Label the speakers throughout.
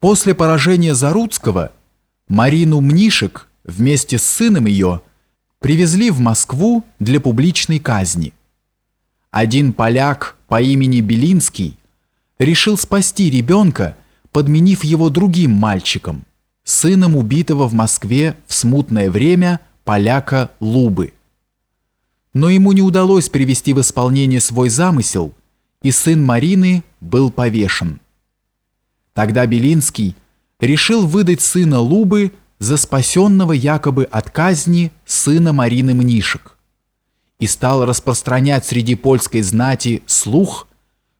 Speaker 1: После поражения Заруцкого Марину Мнишек вместе с сыном ее привезли в Москву для публичной казни. Один поляк по имени Белинский решил спасти ребенка, подменив его другим мальчиком, сыном убитого в Москве в смутное время поляка Лубы. Но ему не удалось привести в исполнение свой замысел, и сын Марины был повешен. Тогда Белинский решил выдать сына Лубы за спасенного якобы от казни сына Марины Мнишек и стал распространять среди польской знати слух,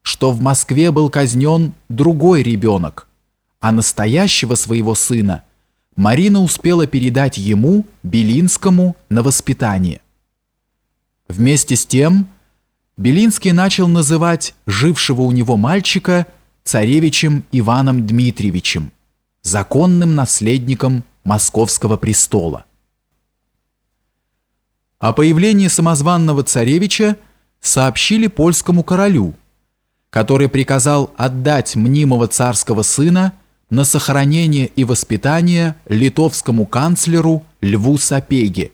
Speaker 1: что в Москве был казнен другой ребенок, а настоящего своего сына Марина успела передать ему, Белинскому, на воспитание. Вместе с тем Белинский начал называть жившего у него мальчика царевичем Иваном Дмитриевичем, законным наследником московского престола. О появлении самозванного царевича сообщили польскому королю, который приказал отдать мнимого царского сына на сохранение и воспитание литовскому канцлеру Льву Сапеге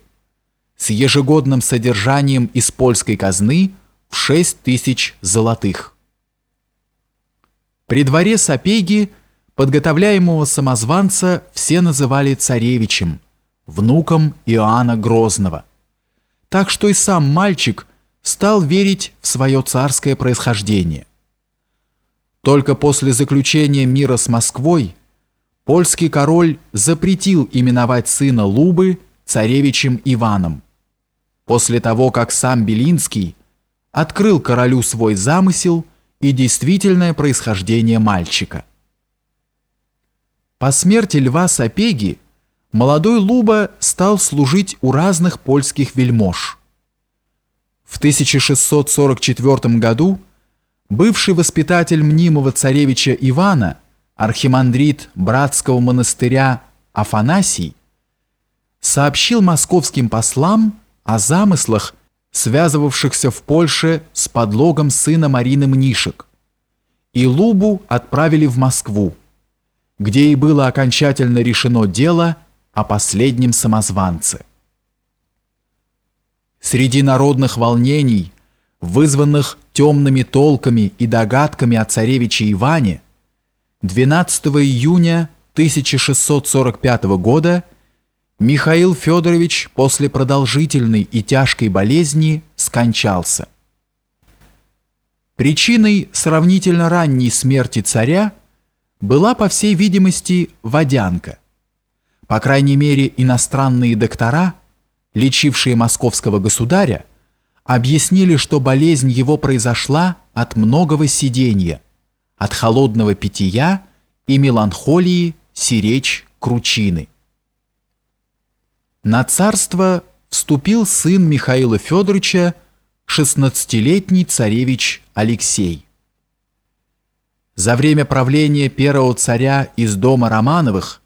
Speaker 1: с ежегодным содержанием из польской казны в 6 тысяч золотых. При дворе Сапеги подготовляемого самозванца все называли царевичем, внуком Иоанна Грозного. Так что и сам мальчик стал верить в свое царское происхождение. Только после заключения мира с Москвой польский король запретил именовать сына Лубы царевичем Иваном. После того, как сам Белинский открыл королю свой замысел и действительное происхождение мальчика. По смерти Льва Сапеги молодой Луба стал служить у разных польских вельмож. В 1644 году бывший воспитатель мнимого царевича Ивана, архимандрит братского монастыря Афанасий, сообщил московским послам о замыслах, связывавшихся в Польше с подлогом сына Марины Мнишек, и Лубу отправили в Москву, где и было окончательно решено дело о последнем самозванце. Среди народных волнений, вызванных темными толками и догадками о царевиче Иване, 12 июня 1645 года Михаил Федорович после продолжительной и тяжкой болезни скончался. Причиной сравнительно ранней смерти царя была, по всей видимости, водянка. По крайней мере, иностранные доктора, лечившие московского государя, объяснили, что болезнь его произошла от многого сидения, от холодного питья и меланхолии сиречь кручины. На царство вступил сын Михаила Федоровича, 16-летний царевич Алексей. За время правления первого царя из дома Романовых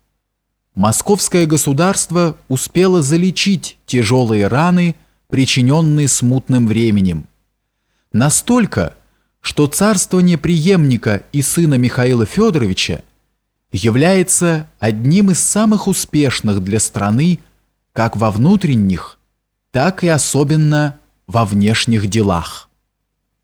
Speaker 1: московское государство успело залечить тяжелые раны, причиненные смутным временем. Настолько, что царствование преемника и сына Михаила Федоровича является одним из самых успешных для страны как во внутренних, так и особенно во внешних делах.